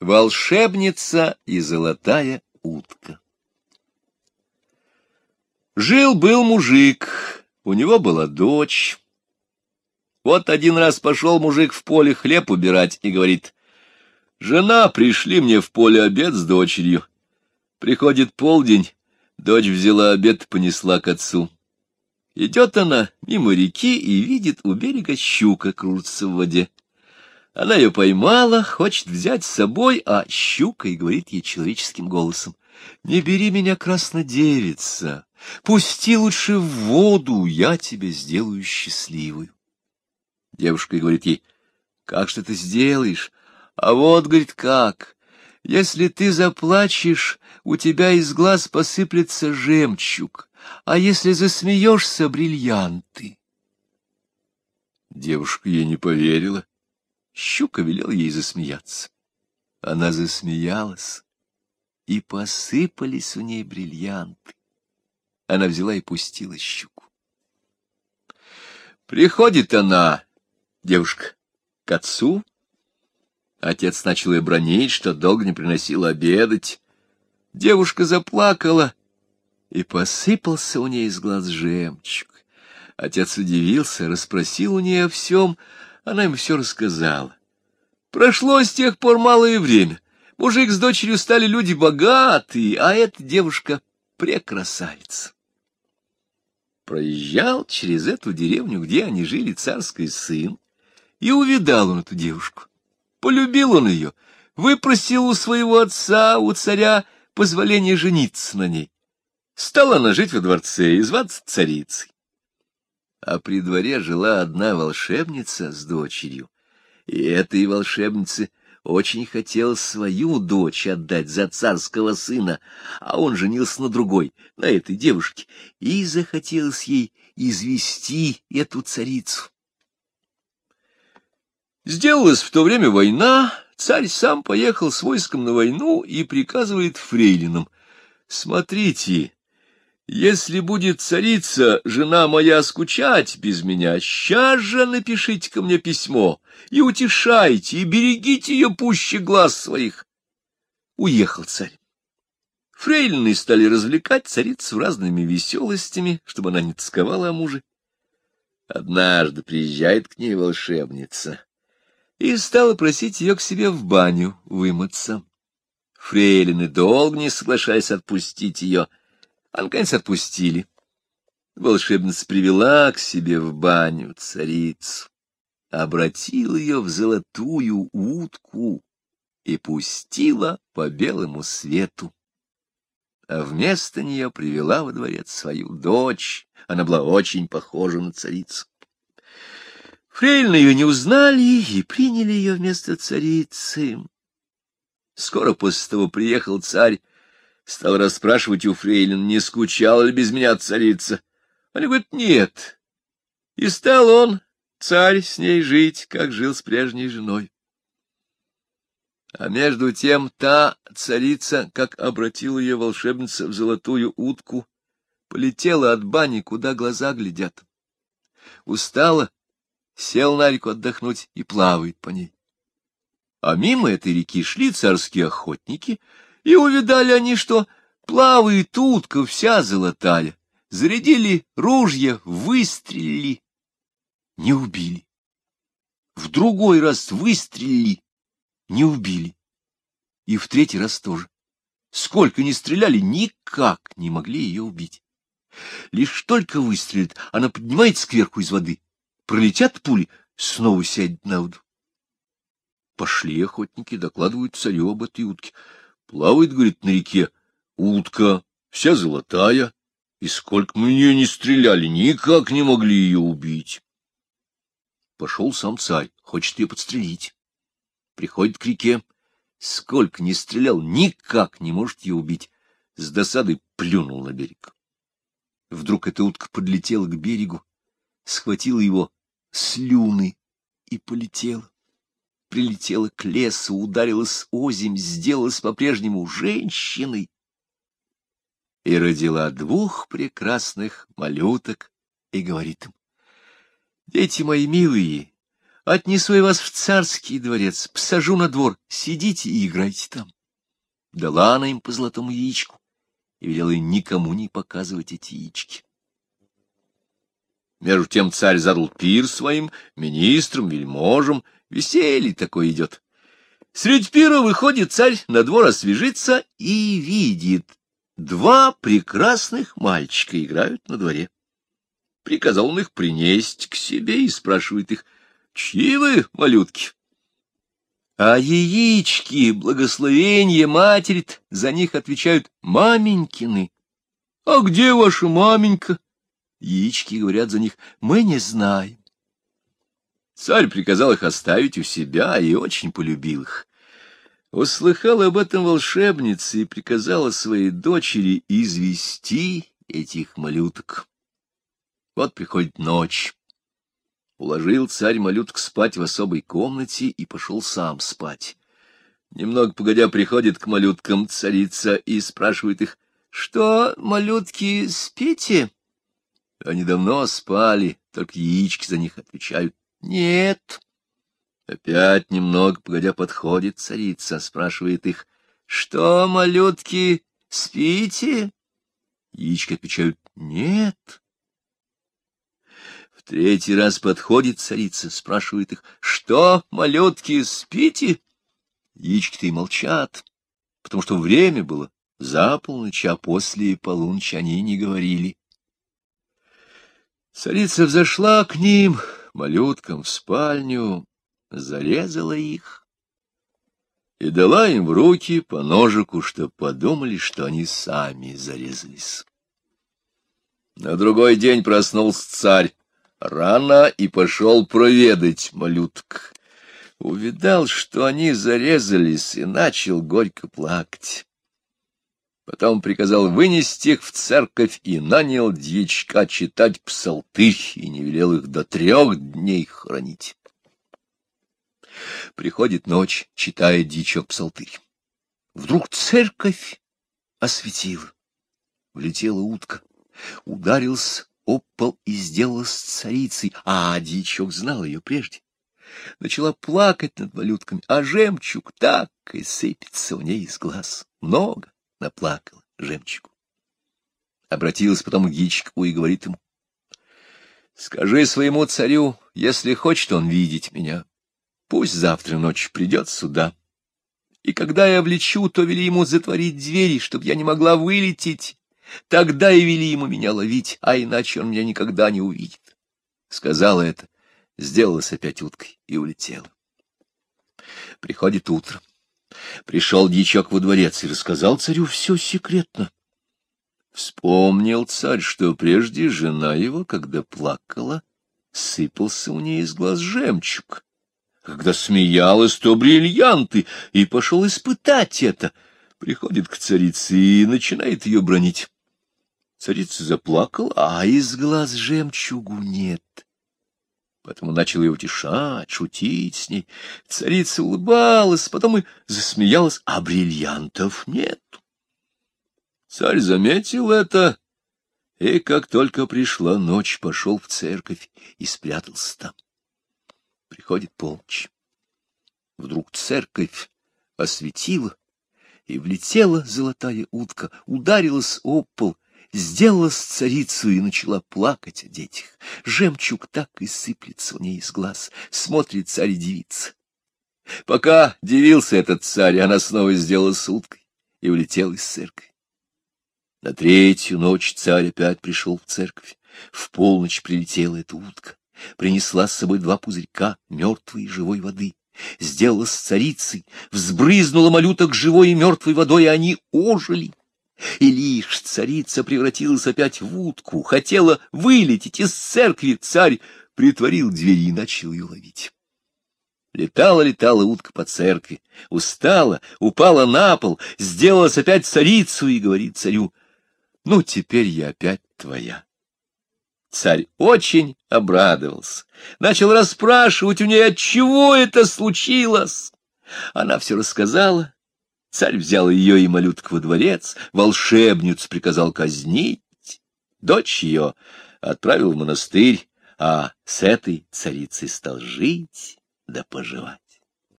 Волшебница и золотая утка Жил-был мужик, у него была дочь. Вот один раз пошел мужик в поле хлеб убирать и говорит, «Жена, пришли мне в поле обед с дочерью». Приходит полдень, дочь взяла обед, понесла к отцу. Идет она мимо реки и видит у берега щука крутится в воде. Она ее поймала, хочет взять с собой, а щука и говорит ей человеческим голосом, «Не бери меня, краснодевица, пусти лучше в воду, я тебя сделаю счастливую». Девушка говорит ей, «Как же ты сделаешь?» А вот, говорит, как? Если ты заплачешь, у тебя из глаз посыплется жемчуг, а если засмеешься — бриллианты. Девушка ей не поверила. Щука велел ей засмеяться. Она засмеялась, и посыпались у ней бриллианты. Она взяла и пустила щуку. Приходит она, девушка, к отцу. Отец начал ее бронить, что долго не приносил обедать. Девушка заплакала, и посыпался у ней из глаз жемчуг. Отец удивился, расспросил у нее о всем, она им все рассказала. Прошло с тех пор малое время. Мужик с дочерью стали люди богатые, а эта девушка прекрасавица. Проезжал через эту деревню, где они жили, царский сын, и увидал он эту девушку. Полюбил он ее, выпросил у своего отца, у царя, позволение жениться на ней. Стала она жить во дворце и зваться царицей. А при дворе жила одна волшебница с дочерью, и этой волшебнице очень хотел свою дочь отдать за царского сына, а он женился на другой, на этой девушке, и захотелось ей извести эту царицу. Сделалась в то время война, царь сам поехал с войском на войну и приказывает фрейлинам, «Смотрите, если будет царица, жена моя, скучать без меня, сейчас же напишите ко мне письмо и утешайте, и берегите ее пуще глаз своих. Уехал царь. Фрейлины стали развлекать царицу разными веселостями, чтобы она не тосковала о муже. Однажды приезжает к ней волшебница и стала просить ее к себе в баню вымыться. Фрейлины долго не соглашаясь отпустить ее, а отпустили. Волшебница привела к себе в баню царицу, обратила ее в золотую утку и пустила по белому свету. А вместо нее привела во дворец свою дочь. Она была очень похожа на царицу. Фрейлины ее не узнали и приняли ее вместо царицы. Скоро после того приехал царь Стал расспрашивать у фрейлин, не скучала ли без меня царица. Они говорят, нет. И стал он, царь, с ней жить, как жил с прежней женой. А между тем та царица, как обратила ее волшебница в золотую утку, полетела от бани, куда глаза глядят. Устала, сел на реку отдохнуть и плавает по ней. А мимо этой реки шли царские охотники — и увидали они, что плавает утка вся золотая. Зарядили ружья, выстрелили, не убили. В другой раз выстрелили, не убили. И в третий раз тоже. Сколько ни стреляли, никак не могли ее убить. Лишь только выстрелит, она поднимается кверху из воды. Пролетят пули, снова сядет на воду. Пошли охотники, докладывают царю об этой утке. Плавает, говорит, на реке утка, вся золотая, и сколько мы нее не стреляли, никак не могли ее убить. Пошел сам царь, хочет ее подстрелить. Приходит к реке, сколько не стрелял, никак не может ее убить. С досадой плюнул на берег. Вдруг эта утка подлетела к берегу, схватила его слюны и полетела прилетела к лесу, ударилась озимь, сделалась по-прежнему женщиной и родила двух прекрасных малюток и говорит им, «Дети мои милые, Отнесу я вас в царский дворец, посажу на двор, сидите и играйте там. Дала она им по золотому яичку и велела никому не показывать эти яички. Между тем царь задал пир своим министрам, вельможам, веселье такое идет. Средь пира выходит царь на двор освежиться и видит, два прекрасных мальчика играют на дворе. Приказал он их принести к себе и спрашивает их, чьи вы, малютки? А яички, благословение матери, за них отвечают маменькины. А где ваша маменька? Яички говорят за них, мы не знаем. Царь приказал их оставить у себя и очень полюбил их. Услыхала об этом волшебница и приказала своей дочери извести этих малюток. Вот приходит ночь. Уложил царь малюток спать в особой комнате и пошел сам спать. Немного погодя приходит к малюткам царица и спрашивает их, «Что, малютки, спите?» Они давно спали, только яички за них отвечают. Нет. Опять немного, погодя, подходит царица, спрашивает их. Что, малютки, спите? Яички отвечают. Нет. В третий раз подходит царица, спрашивает их. Что, малютки, спите? Яички-то и молчат, потому что время было за полночь, а после полуночи они не говорили. Царица взошла к ним, малюткам, в спальню, зарезала их и дала им в руки по ножику, чтоб подумали, что они сами зарезались. На другой день проснулся царь рано и пошел проведать малюток. Увидал, что они зарезались, и начал горько плакать. Потом приказал вынести их в церковь и нанял дьячка читать псалтырь и не велел их до трех дней хранить. Приходит ночь, читает дьячок псалтырь. Вдруг церковь осветила. Влетела утка, ударился об пол и сделалась царицей, а дьячок знал ее прежде. Начала плакать над малютками, а жемчуг так и сыпется у ней из глаз. Много наплакала жемчугу. Обратилась потом к Гичку и говорит ему, «Скажи своему царю, если хочет он видеть меня, пусть завтра ночью придет сюда, и когда я влечу, то вели ему затворить двери, чтобы я не могла вылететь, тогда и вели ему меня ловить, а иначе он меня никогда не увидит». Сказала это, сделалась опять уткой и улетела. Приходит утро. Пришел дьячок во дворец и рассказал царю все секретно. Вспомнил царь, что прежде жена его, когда плакала, сыпался у ней из глаз жемчуг. Когда смеялась, то бриллианты, и пошел испытать это. Приходит к царице и начинает ее бронить. Царица заплакала, а из глаз жемчугу нет. Поэтому начал ее утешать, шутить с ней. Царица улыбалась, потом и засмеялась, а бриллиантов нет. Царь заметил это, и как только пришла ночь, пошел в церковь и спрятался там. Приходит полночь. Вдруг церковь осветила, и влетела золотая утка, ударилась об пол — сделалась царицу и начала плакать о детях. Жемчуг так и сыплется у ней из глаз, смотрит царь и девица. Пока дивился этот царь, она снова сделала уткой и улетела из церкви. На третью ночь царь опять пришел в церковь. В полночь прилетела эта утка, принесла с собой два пузырька мертвой и живой воды. Сделалась царицей, взбрызнула малюток живой и мертвой водой, и они ожили. И лишь царица превратилась опять в утку, хотела вылететь из церкви, царь притворил двери и начал ее ловить. Летала-летала утка по церкви, устала, упала на пол, сделалась опять царицу и говорит царю, «Ну, теперь я опять твоя». Царь очень обрадовался, начал расспрашивать у нее, от чего это случилось. Она все рассказала, Царь взял ее и малютку во дворец, волшебницу приказал казнить, дочь ее отправил в монастырь, а с этой царицей стал жить да пожевать.